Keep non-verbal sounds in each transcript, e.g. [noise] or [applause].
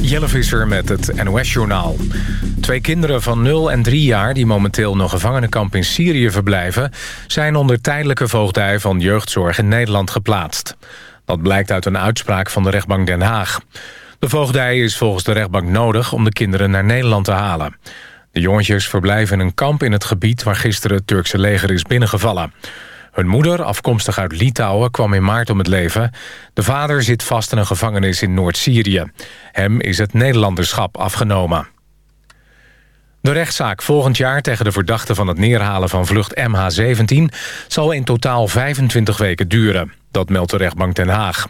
Jelle Visser met het NOS-journaal. Twee kinderen van 0 en 3 jaar die momenteel nog gevangenenkamp in Syrië verblijven... zijn onder tijdelijke voogdij van jeugdzorg in Nederland geplaatst. Dat blijkt uit een uitspraak van de rechtbank Den Haag. De voogdij is volgens de rechtbank nodig om de kinderen naar Nederland te halen. De jongetjes verblijven in een kamp in het gebied waar gisteren het Turkse leger is binnengevallen. Hun moeder, afkomstig uit Litouwen, kwam in maart om het leven. De vader zit vast in een gevangenis in Noord-Syrië. Hem is het Nederlanderschap afgenomen. De rechtszaak volgend jaar tegen de verdachte van het neerhalen van vlucht MH17... zal in totaal 25 weken duren. Dat meldt de rechtbank Den Haag.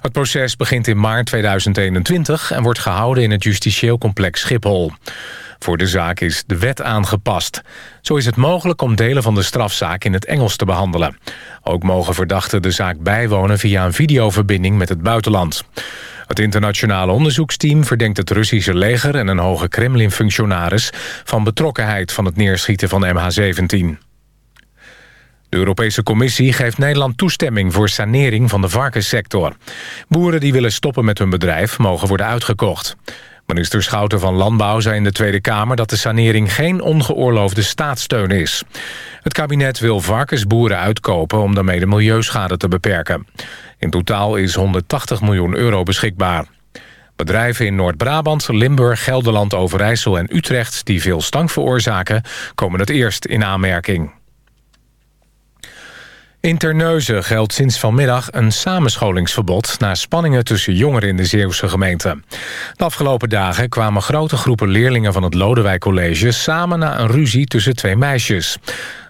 Het proces begint in maart 2021 en wordt gehouden in het justitieel complex Schiphol. Voor de zaak is de wet aangepast. Zo is het mogelijk om delen van de strafzaak in het Engels te behandelen. Ook mogen verdachten de zaak bijwonen via een videoverbinding met het buitenland. Het internationale onderzoeksteam verdenkt het Russische leger... en een hoge Kremlin-functionaris van betrokkenheid van het neerschieten van MH17. De Europese Commissie geeft Nederland toestemming voor sanering van de varkenssector. Boeren die willen stoppen met hun bedrijf mogen worden uitgekocht. Minister Schouten van Landbouw zei in de Tweede Kamer... dat de sanering geen ongeoorloofde staatssteun is. Het kabinet wil varkensboeren uitkopen... om daarmee de milieuschade te beperken. In totaal is 180 miljoen euro beschikbaar. Bedrijven in Noord-Brabant, Limburg, Gelderland, Overijssel en Utrecht... die veel stank veroorzaken, komen het eerst in aanmerking. In Terneuzen geldt sinds vanmiddag een samenscholingsverbod... na spanningen tussen jongeren in de Zeeuwse gemeente. De afgelopen dagen kwamen grote groepen leerlingen van het Lodewijk College... samen na een ruzie tussen twee meisjes.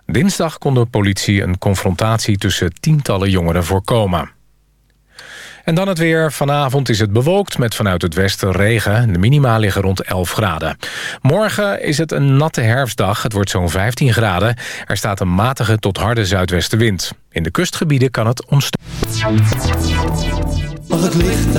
Dinsdag kon de politie een confrontatie tussen tientallen jongeren voorkomen. En dan het weer. Vanavond is het bewolkt met vanuit het westen regen. De minima liggen rond 11 graden. Morgen is het een natte herfstdag. Het wordt zo'n 15 graden. Er staat een matige tot harde zuidwestenwind. In de kustgebieden kan het ontstaan. Mag het licht?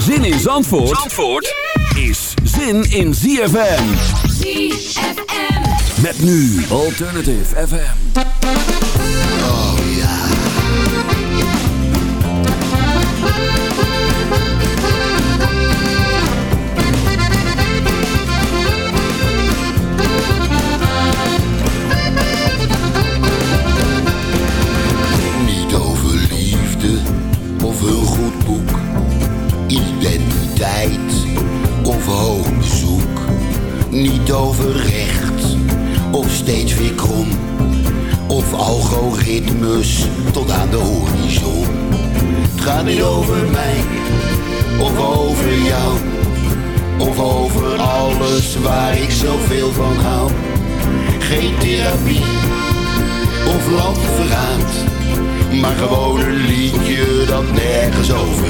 Zin in Zandvoort, Zandvoort is zin in ZFM. ZFM. Met nu Alternative FM. Oh ja. Niet over liefde of een goed boek. Identiteit of hoog bezoek. Niet over recht of steeds weer krom. Of algoritmes tot aan de horizon. Het gaat niet over mij of over jou. Of over alles waar ik zoveel van hou. Geen therapie of landverraad. Maar gewoon een liedje dat nergens over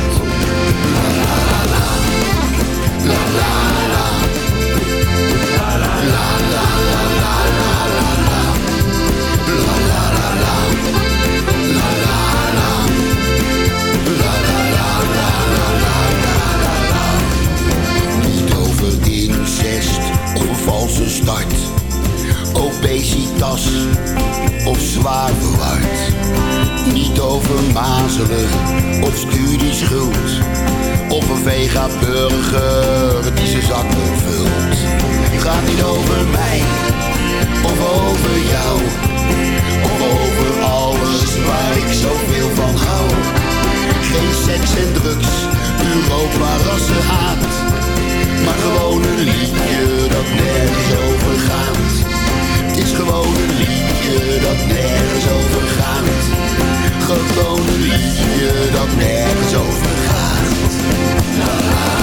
of zwaar verward. Niet over mazelen of studieschuld. Of een Vega burger die zijn zakken vult. Het gaat niet over mij of over jou. Of over alles waar ik zoveel van hou. Geen seks en drugs, Europa rassen haat. Maar gewoon een liedje dat nergens overgaat. Gewoon een liedje dat nergens over gaat. Gewoon liedje dat nergens over gaat.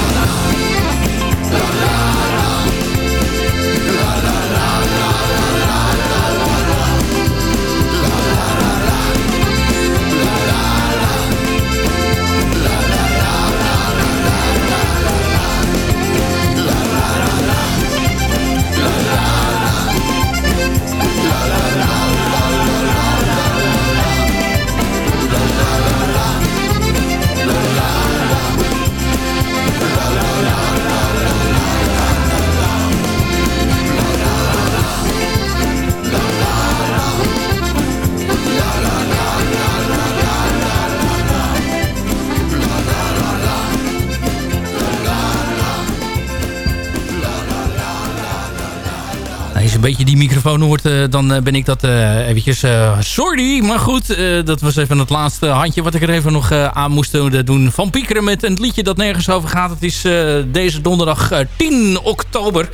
Beetje die microfoon hoort, uh, dan ben ik dat uh, eventjes... sorry, maar goed, dat was even het laatste handje wat ik er even nog aan moest doen. Van Piekeren met een liedje dat nergens over gaat. Het is deze donderdag 10 oktober.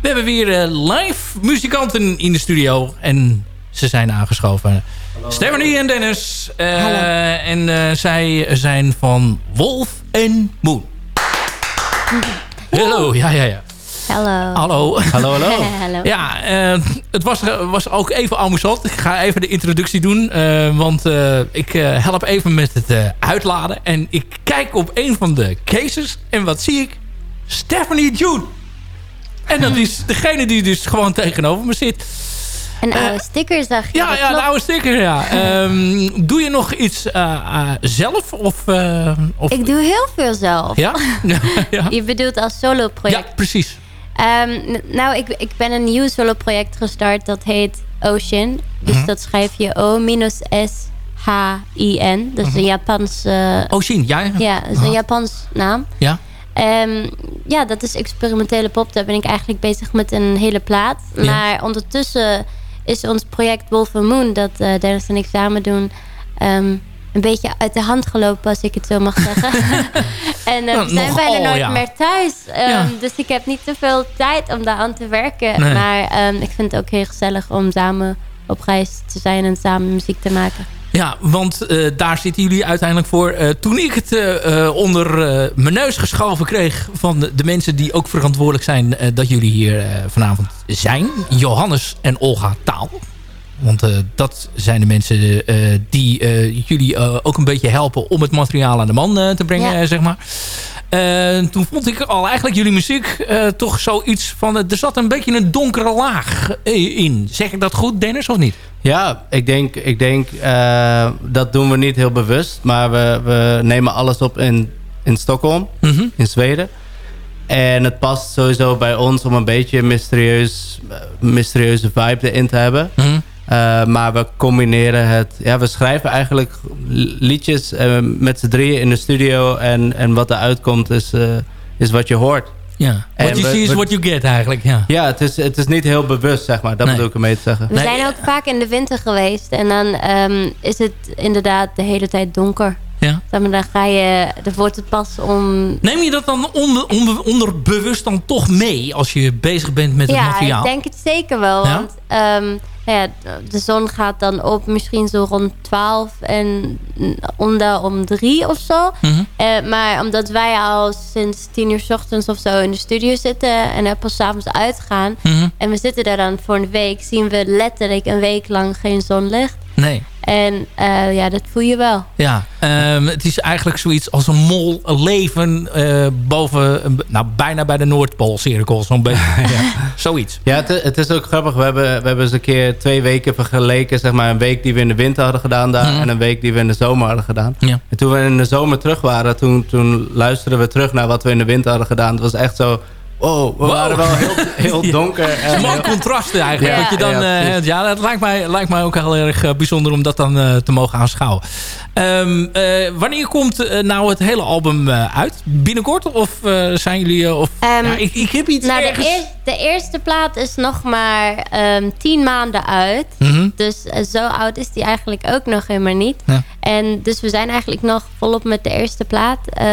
We hebben weer live muzikanten in de studio. En ze zijn aangeschoven. Hallo. Stephanie en Dennis. en zij zijn van Wolf en Moon. Hallo, ja, ja, ja. Hallo. Hallo. Hallo, hallo. [laughs] hallo. Ja, uh, het was, was ook even amusant. Ik ga even de introductie doen. Uh, want uh, ik help even met het uitladen. En ik kijk op een van de cases. En wat zie ik? Stephanie June. En dat [laughs] is degene die dus gewoon tegenover me zit. Een oude sticker zag je. Ja, ja een oude sticker, ja. um, [laughs] doe je nog iets zelf? Of, of, Ik doe heel veel zelf. Ja? ja. Je bedoelt als solo project? Ja, precies. Um, nou, ik, ik ben een nieuw solo project gestart. Dat heet Ocean. Dus mm -hmm. dat schrijf je O-S-H-I-N. Dat is een Japans... Uh, Ocean, ja? Ja, dat is een Japans naam. Ja. Um, ja, dat is experimentele pop. Daar ben ik eigenlijk bezig met een hele plaat. Ja. Maar ondertussen is ons project Wolf Moon... dat uh, Dennis en ik samen doen... Um, een beetje uit de hand gelopen, als ik het zo mag zeggen. [laughs] [laughs] en uh, we zijn bijna nooit ja. meer thuis. Um, Ja. Dus ik heb niet zoveel tijd om daar aan te werken. Nee. Maar um, ik vind het ook heel gezellig om samen op reis te zijn en samen muziek te maken. Ja, want uh, daar zitten jullie uiteindelijk voor. Uh, toen ik het uh, onder mijn neus geschoven kreeg... van de, de, mensen die ook verantwoordelijk zijn... dat jullie hier vanavond zijn. Johannes en Olga Taal. Want uh, dat zijn de mensen uh, die uh, jullie ook een beetje helpen... om het materiaal aan de man te brengen, Ja. zeg maar. toen vond ik al eigenlijk jullie muziek toch zoiets van... er zat een beetje een donkere laag in. Zeg ik dat goed, Dennis, of niet? Ja, ik denk, ik denk dat doen we niet heel bewust. Maar we, we nemen alles op in, in Stockholm, Mhm. in Zweden. En het past sowieso bij ons om een beetje een mysterieus, mysterieuze vibe erin te hebben. Mhm. Uh, maar we combineren het... Ja, we schrijven eigenlijk liedjes uh, met z'n drieën in de studio. En, en wat eruit komt is, uh, is wat je hoort. Ja, En what you we- see is what you get eigenlijk, ja. Ja, het is, het is niet heel bewust, zeg maar. Dat Nee. bedoel ik ermee te zeggen. We Nee, zijn ook vaak in de winter geweest. En dan um, is het inderdaad de hele tijd donker. ja. Dan ga je... Dan wordt het pas om... Neem je dat dan onder, onder, onderbewust dan toch mee... als je bezig bent met het ja, materiaal? ik denk het zeker wel. Ja? Want um, ja, de zon gaat dan op misschien zo rond 12 en onder om 3 of zo. Mhm. Uh, maar omdat wij al sinds 10 uur s ochtends of zo in de studio zitten en er pas 's avonds uitgaan. Mhm. En we zitten daar dan voor een week, zien we letterlijk een week lang geen zonlicht. Nee. En uh, ja, dat voel je wel. Ja, um, het is eigenlijk zoiets als een mol leven uh, boven, nou bijna bij de Noordpoolcirkel, zo'n beetje. [laughs] [laughs] Zoiets. Ja, het, het is ook grappig. We hebben, we hebben eens een keer twee weken vergeleken. Zeg maar een week die we in de winter hadden gedaan daar. Mhm. En een week die we in de zomer hadden gedaan. Ja. En toen we in de zomer terug waren, toen, toen luisterden we terug naar wat we in de winter hadden gedaan. Het was echt zo... Wow, we Wow. waren wel heel, heel [laughs] donker. Het is En mooi heel- contrasten eigenlijk. Ja. Dat je dan, Ja, dat lijkt mij, lijkt mij ook heel erg eh, bijzonder om dat dan eh, te mogen aanschouwen. Ehm, eh, wanneer komt eh, nou het hele album eh, uit? Binnenkort? Of eh, zijn jullie... eh, of, Ehm, ja, ik, ik heb iets Nou, de, ergens... eer- de eerste plaat is nog maar um, 10 maanden uit. Mhm. Dus uh, zo oud is die eigenlijk ook nog helemaal niet. Ja. En dus we zijn eigenlijk nog volop met de eerste plaat uh,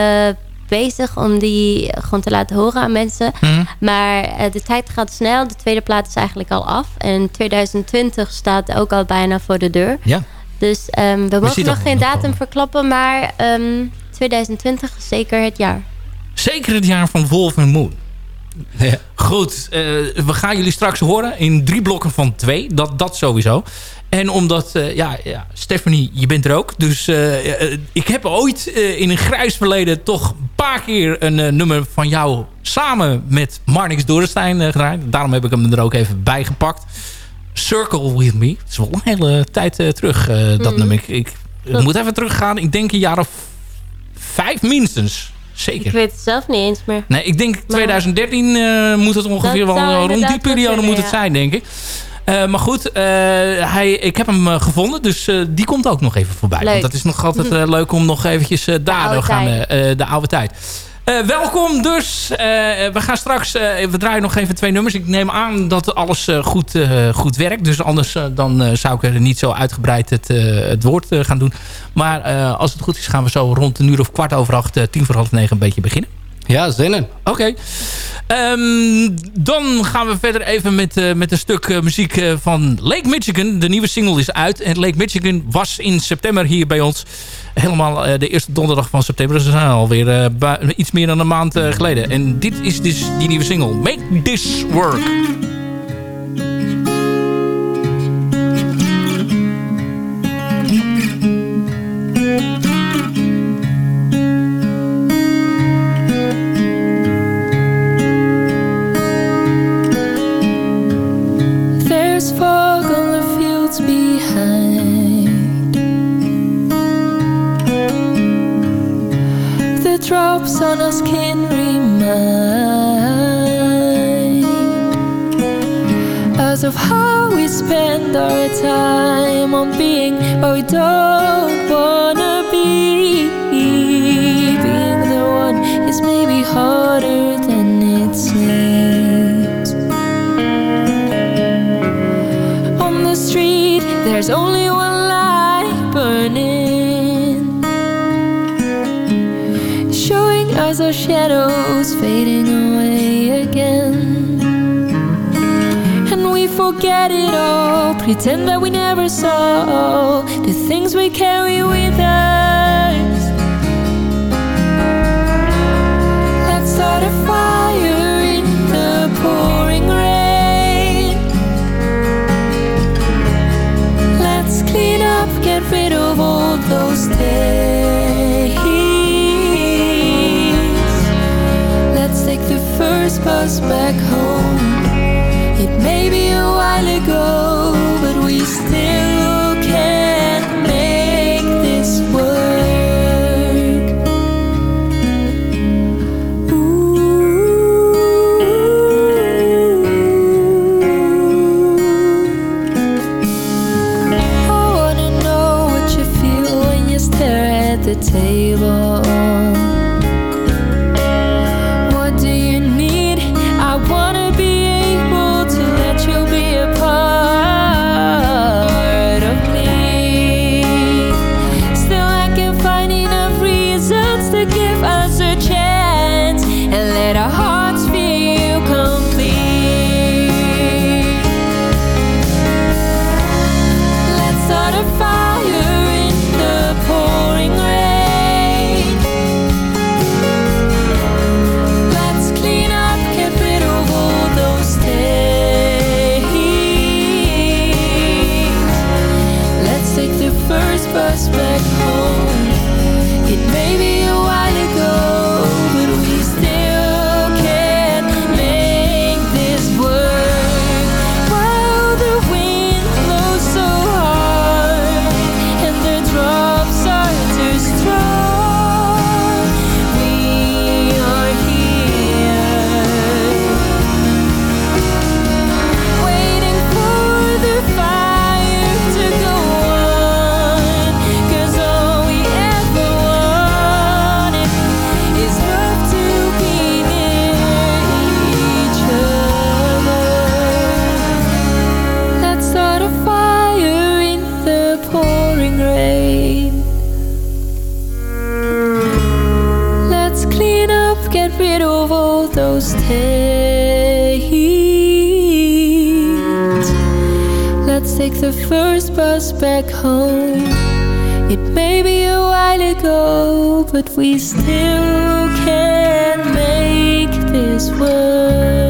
bezig om die gewoon te laten horen aan mensen. Mhm. Maar uh, de tijd gaat snel. De tweede plaat is eigenlijk al af. En 2020 staat ook al bijna voor de deur. Ja. Dus um, we mogen nog geen datum komen. verklappen. Maar um, 2020 is zeker het jaar. Zeker het jaar van Wolf en Moon. Ja. Goed, eh, we gaan jullie straks horen in drie blokken van twee. Dat, dat sowieso. En omdat, eh, ja, ja, Stephanie, je bent er ook. Dus eh, eh, ik heb ooit in een grijs verleden toch een paar keer een nummer van jou samen met Marnix Dorenstein gedraaid. Daarom heb ik hem er ook even bij gepakt. Circle With Me. Het is wel een hele tijd terug, dat Mhm. nummer. Ik, ik, ik moet even teruggaan. Ik denk een jaar of vijf minstens. Zeker. Ik weet het zelf niet eens meer. Nee, ik denk 2013 uh, moet het ongeveer wel rond die periode moet het zijn, denk ik. Uh, maar goed, hij, ik heb hem gevonden, dus die komt ook nog even voorbij. Leuk. Want dat is nog altijd [laughs] leuk om nog eventjes daar oude nog aan de oude tijd. welkom dus. we gaan straks... we draaien nog even twee nummers. Ik neem aan dat alles goed, goed werkt. Dus anders dan zou ik er niet zo uitgebreid het, het woord gaan doen. Maar als het goed is gaan we zo rond een uur of kwart over acht... tien voor half negen een beetje beginnen. Ja, zinnen. Oké. Ehm, dan gaan we verder even met, uh, met een stuk uh, muziek uh, van Lake Michigan. De nieuwe single is uit. En Lake Michigan was in september hier bij ons. Helemaal de eerste donderdag van september. Dus we zijn alweer iets meer dan een maand geleden. En dit is dus die nieuwe single. Make This Work. Our time on being what we don't wanna be. Being the one is maybe harder than it seems. On the street, there's only one light burning. Showing us our shadows pretend that we never saw the things we carry with us. Let's start a fire in the pouring rain. Let's clean up, get rid of all those days. Let's take the first bus back home. It may be a while ago, still Let's take the first bus back home. It may be a while ago, but we still can make this work.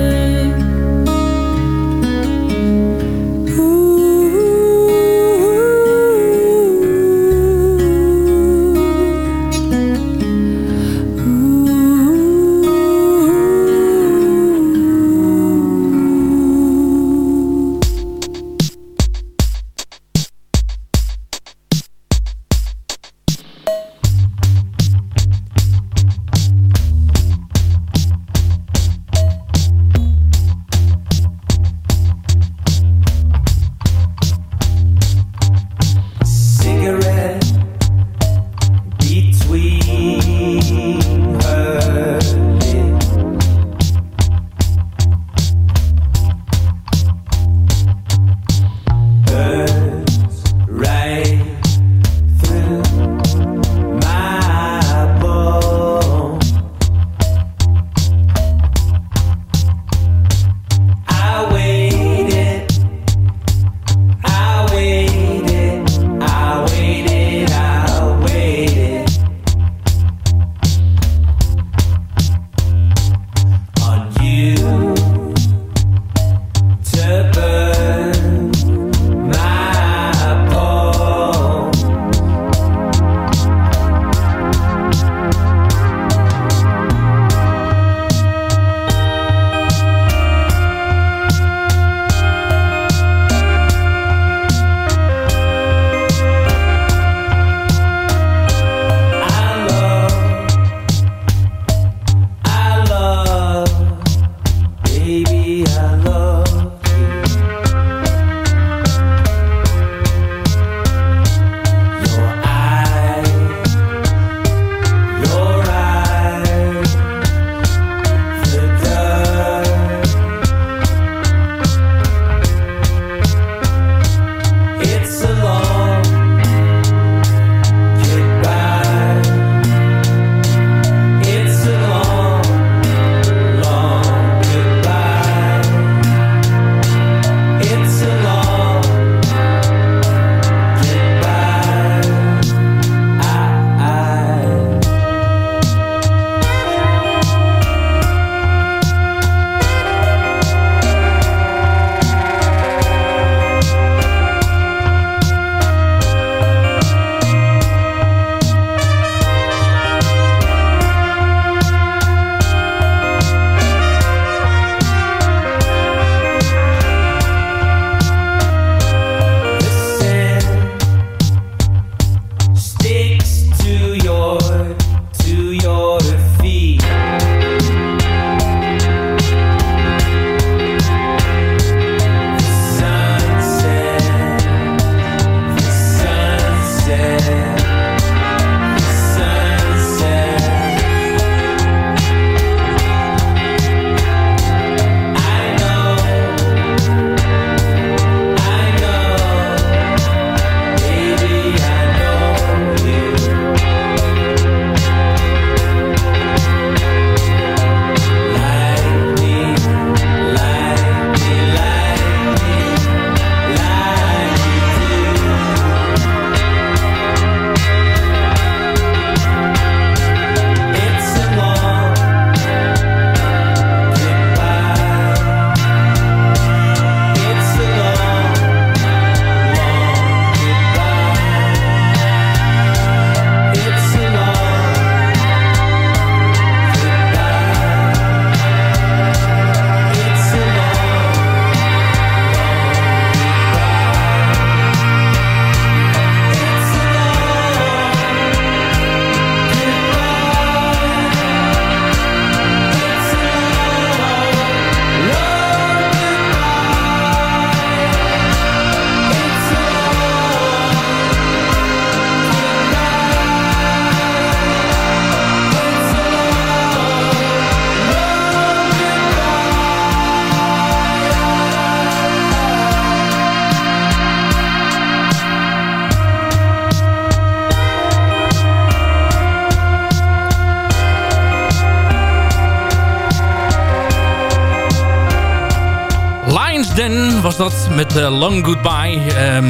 Dat met Long Goodbye.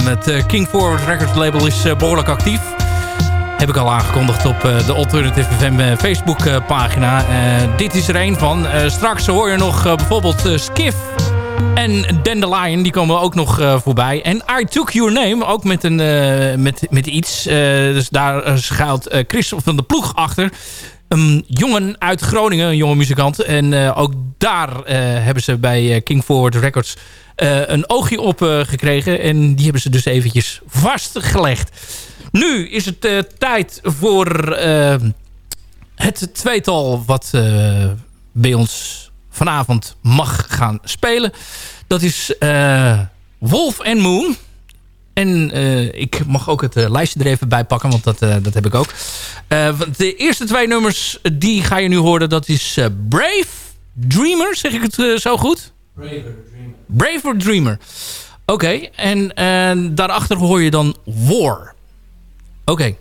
met King Forward Records label is behoorlijk actief. Heb ik al aangekondigd op de Alternative FM Facebook pagina. dit is er een van. straks hoor je nog bijvoorbeeld Skiff en Dandelion, die komen ook nog uh, voorbij. En I Took Your Name, ook met, een, uh, met, met iets. Uh, dus daar schuilt Chris van de Ploeg achter. Een jongen uit Groningen, een jonge muzikant. En ook daar hebben ze bij King Forward Records een oogje op gekregen. En die hebben ze dus eventjes vastgelegd. Nu is het tijd voor het tweetal wat bij ons vanavond mag gaan spelen. Dat is Wolf and Moon. En ik mag ook het lijstje er even bij pakken, want dat, dat heb ik ook. de eerste twee nummers, die ga je nu horen. Dat is Brave Dreamer, zeg ik het zo goed? Braver Dreamer. Braver Dreamer. Oké, okay. en daarachter hoor je dan War. Oké. Okay.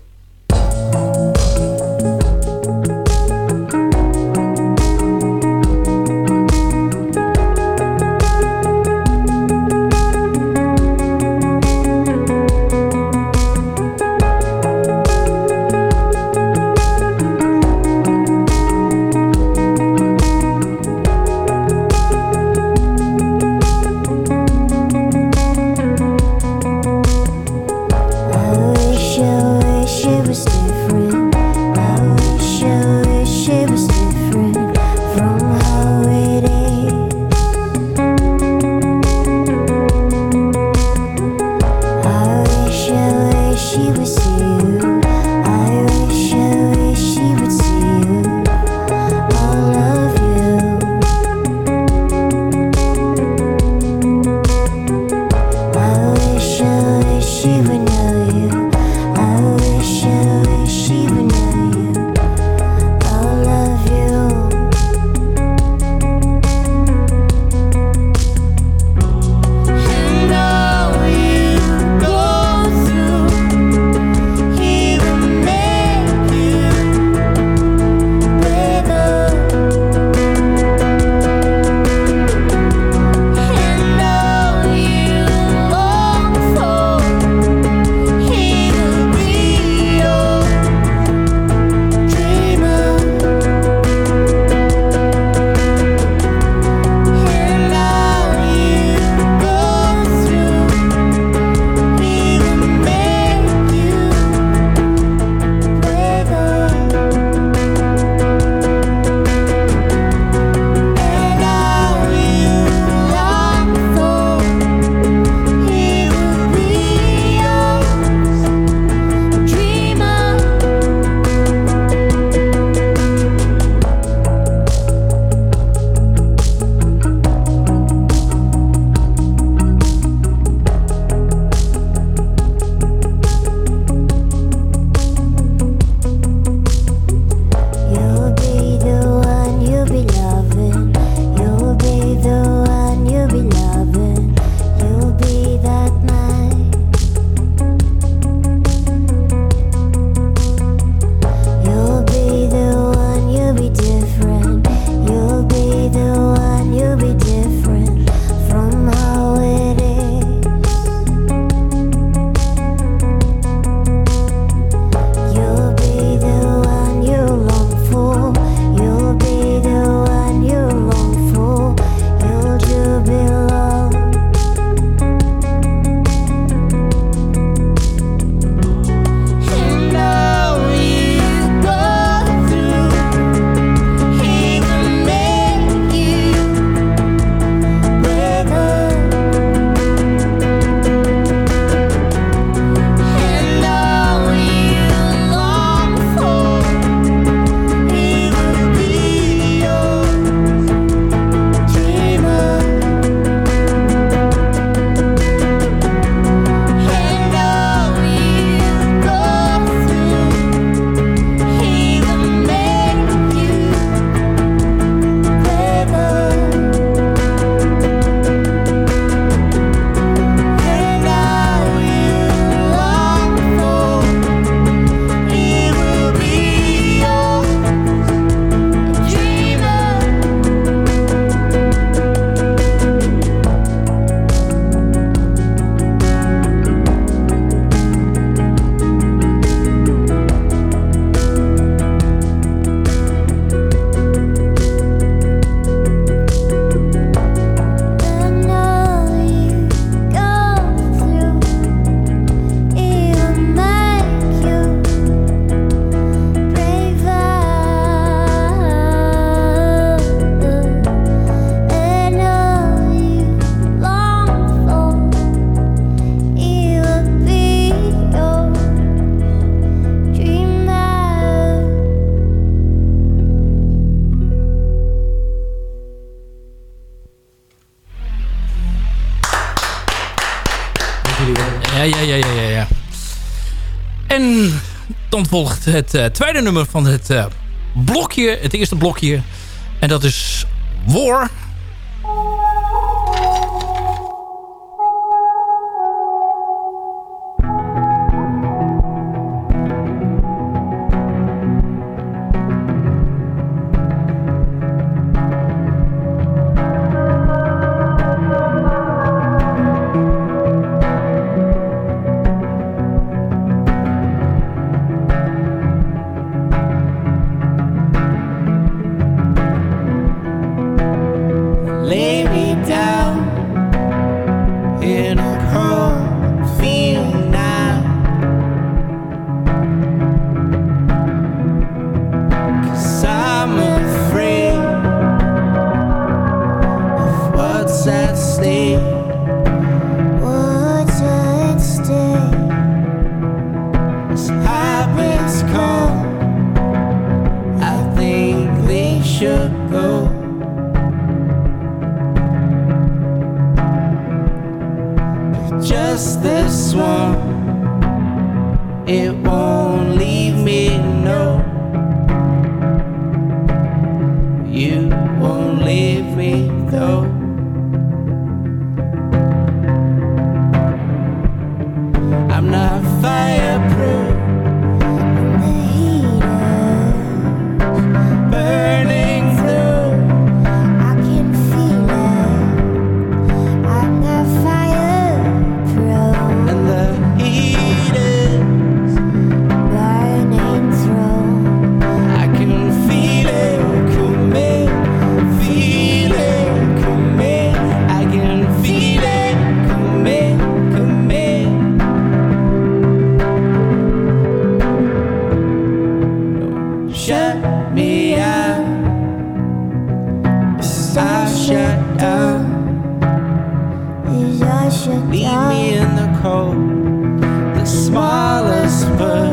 Volgt het tweede nummer van het blokje. Het eerste blokje. En dat is War. shut out. Is shut Leave me in the cold. The smallest bird.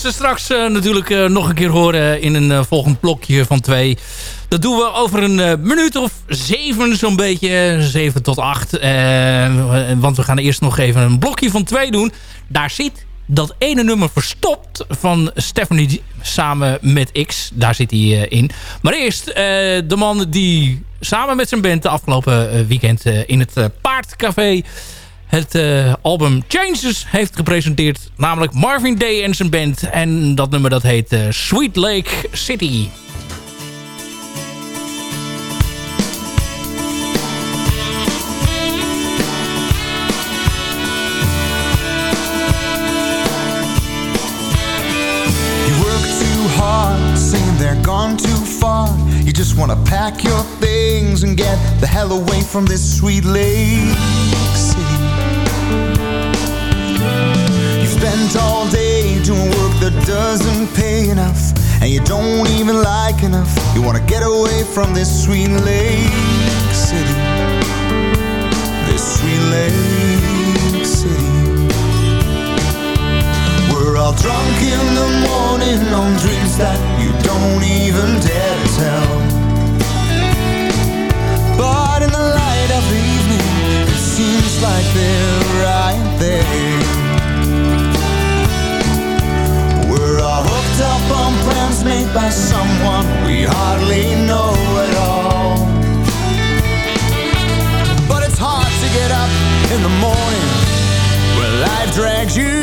Gaan ze straks uh, natuurlijk uh, nog een keer horen in een uh, volgend blokje van twee. Dat doen we over een minuut of zeven zo'n beetje. Zeven tot acht. want we gaan eerst nog even een blokje van twee doen. Daar zit dat ene nummer verstopt van Stephanie samen met X. Daar zit hij in. Maar eerst de man die samen met zijn band de afgelopen weekend in het Paardcafé het album Changes heeft gepresenteerd. Namelijk Marvin Day en zijn band. En dat nummer dat heet Sweet Lake City. just wanna pack your things and get the hell away from this sweet lake spent all day doing work that doesn't pay enough, and you don't even like enough. You wanna get away from this sweet lake city. This sweet lake city. Someone we hardly know at all. But it's hard to get up in the morning when life drags you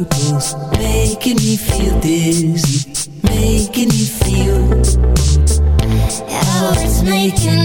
miracles, making me feel dizzy, making me feel. Oh, it's making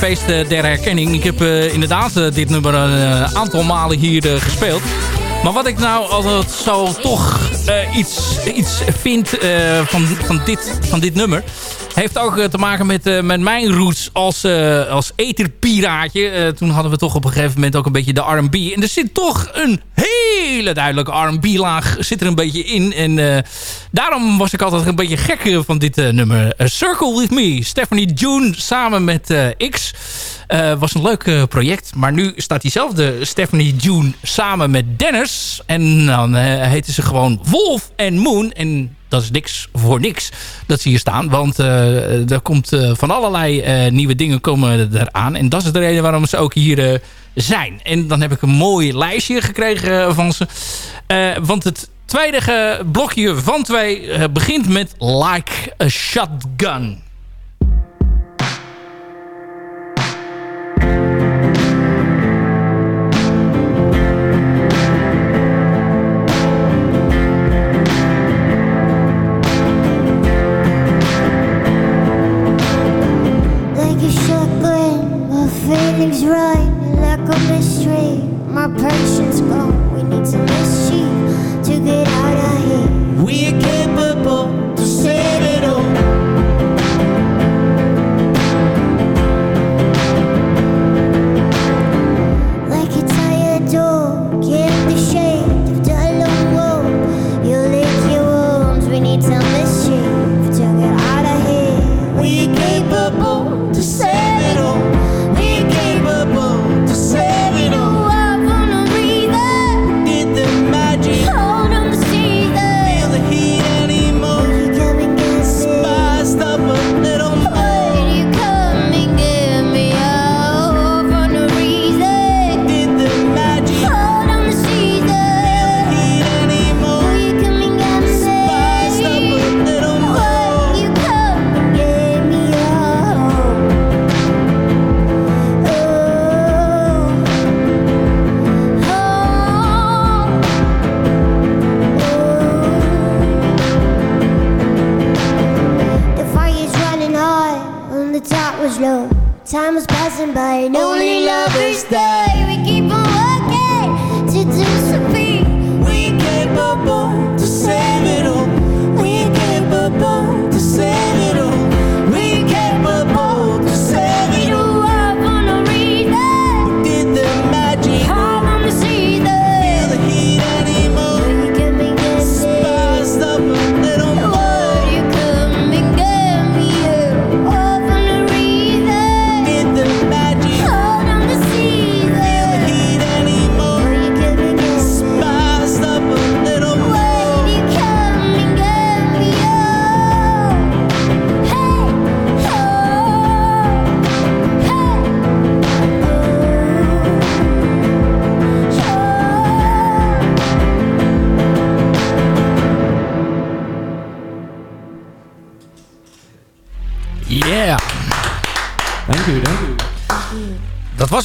feest der herkenning. Ik heb uh, inderdaad uh, dit nummer een aantal malen hier gespeeld. Maar wat ik nou altijd zo toch iets, iets vind van, van, dit, van dit nummer... heeft ook te maken met, met mijn roots als, als eterpiraatje. toen hadden we toch op een gegeven moment ook een beetje de R&B. En er zit toch een hele duidelijke R&B-laag zit er een beetje in. En daarom was ik altijd een beetje gek van dit nummer. Circle With Me, Stephanie June samen met X... Uh, was een leuk project. Maar nu staat diezelfde Stephanie June samen met Dennis. En dan heten ze gewoon Wolf en Moon. En dat is niks voor niks dat ze hier staan. Want uh, er komt van allerlei nieuwe dingen komen eraan. En dat is de reden waarom ze ook hier zijn. En dan heb ik een mooi lijstje gekregen van ze. want het tweede blokje van twee begint met Like a Shotgun.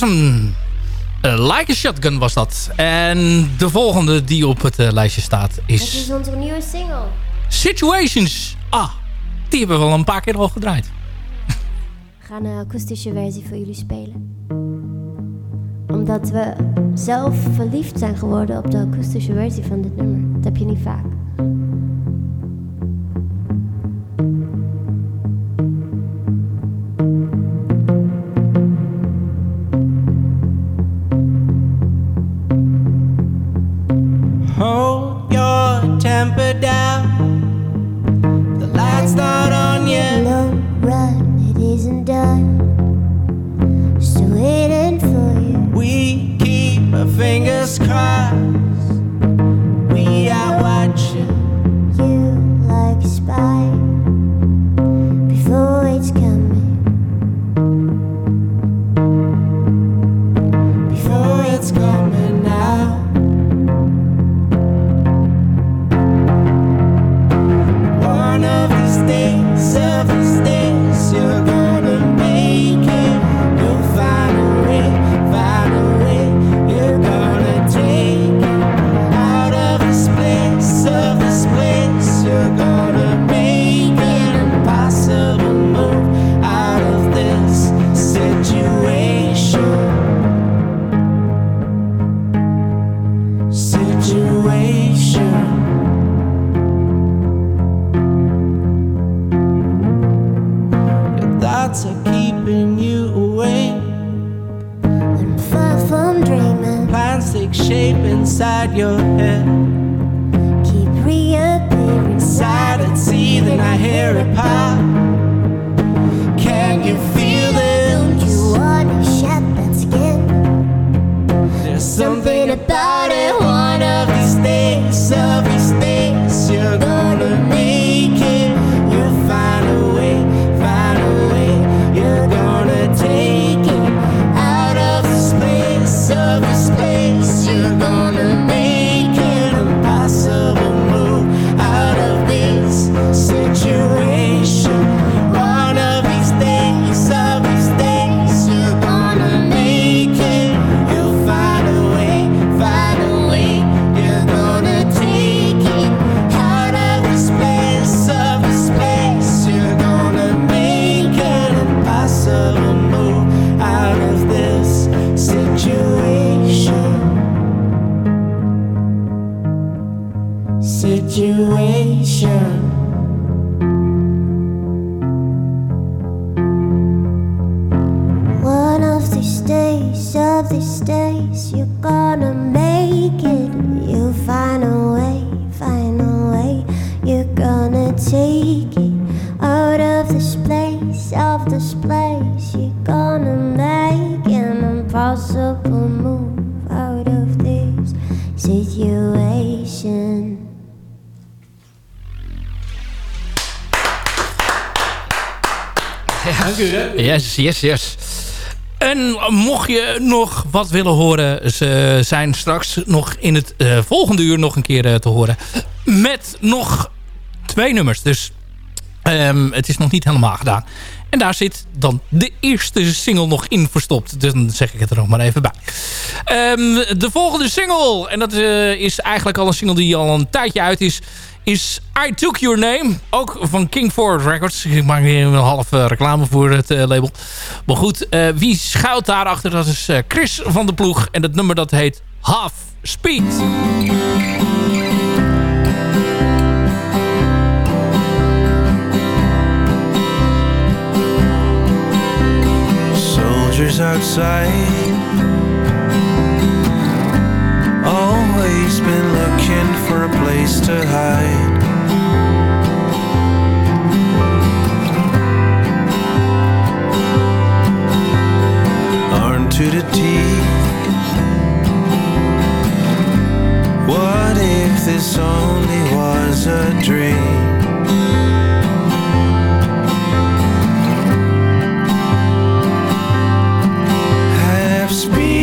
Een... like a Shotgun was dat. En de volgende die op het lijstje staat is... Het is onze nieuwe single. Situations. Ah, die hebben we al een paar keer al gedraaid. We gaan een akoestische versie voor jullie spelen. Omdat we zelf verliefd zijn geworden op de akoestische versie van dit nummer. Dat heb je niet vaak. Impossible move out of this situation. Dank u. hè. Yes, yes, yes. En mocht je nog wat willen horen... ze zijn straks nog in het eh, volgende uur nog een keer eh, te horen. Met nog twee nummers. Dus ehm, het is nog niet helemaal gedaan. En daar zit dan de eerste single nog in verstopt. Dus dan zeg ik het er nog maar even bij. Ehm, de volgende single, en dat eh, is eigenlijk al een single die al een tijdje uit is... is I Took Your Name. Ook van King Forward Records. Ik maak weer een half reclame voor het eh, label. Maar goed, eh, wie schuilt daarachter? Dat is Chris van de Ploeg. En het nummer dat heet Half Speed. Soldiers outside. Always been looking for a place to hide. Armed to the teeth. What if this only was a dream? Half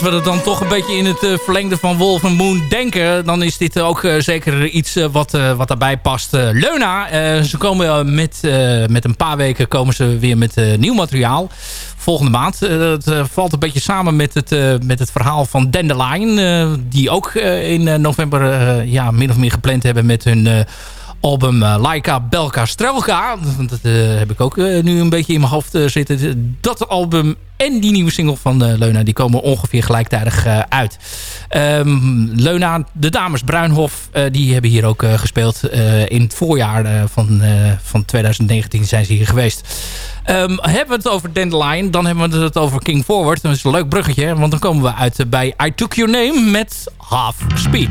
Als we er dan toch een beetje in het eh, verlengde van Wolf and Moon denken... dan is dit ook eh, zeker iets eh, wat, wat daarbij past. Leuna, ze komen met, met een paar weken komen ze weer met nieuw materiaal. Volgende maand. Dat valt een beetje samen met het, met het verhaal van Dandelion... die ook in november ja, min of meer gepland hebben met hun... album eh, Laika Belka Strelka. Dat, eh, heb ik ook eh, nu een beetje in mijn hoofd zitten. Dat album en die nieuwe single van Leuna... die komen ongeveer gelijktijdig uit. Ehm, Leuna, de dames Bruinhof... die hebben hier ook gespeeld. In het voorjaar van, van 2019 zijn ze hier geweest. Ehm, hebben we het over Dandelion, dan hebben we het over King Forward. Dat is een leuk bruggetje, want dan komen we uit bij I Took Your Name met Half Speed.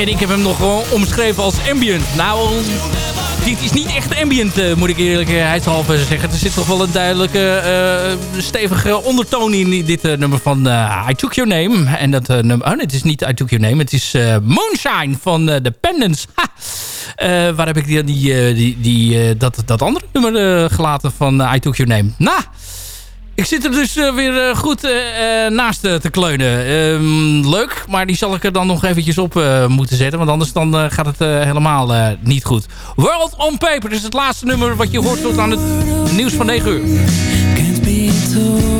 En ik heb hem nog gewoon omschreven als ambient. Nou, dit is niet echt ambient, eh, moet ik eerlijkheidshalve zeggen. Er zit toch wel een duidelijke, eh, stevige ondertoon in dit eh, nummer van eh, I Took Your Name. En dat nummer... Oh nee, het is niet I Took Your Name. Het is eh, Moonshine van eh, The Pendants. Eh, waar heb ik die, die, eh, die, eh, dat, dat andere nummer eh, gelaten van eh, I Took Your Name? Nou... Ik zit er dus eh, weer eh, goed eh, naast te kleunen. Ehm, leuk, maar die zal ik er dan nog eventjes op moeten zetten. Want anders dan, gaat het helemaal niet goed. World on Paper is het laatste nummer wat je hoort tot aan het nieuws van 9 uur. Can't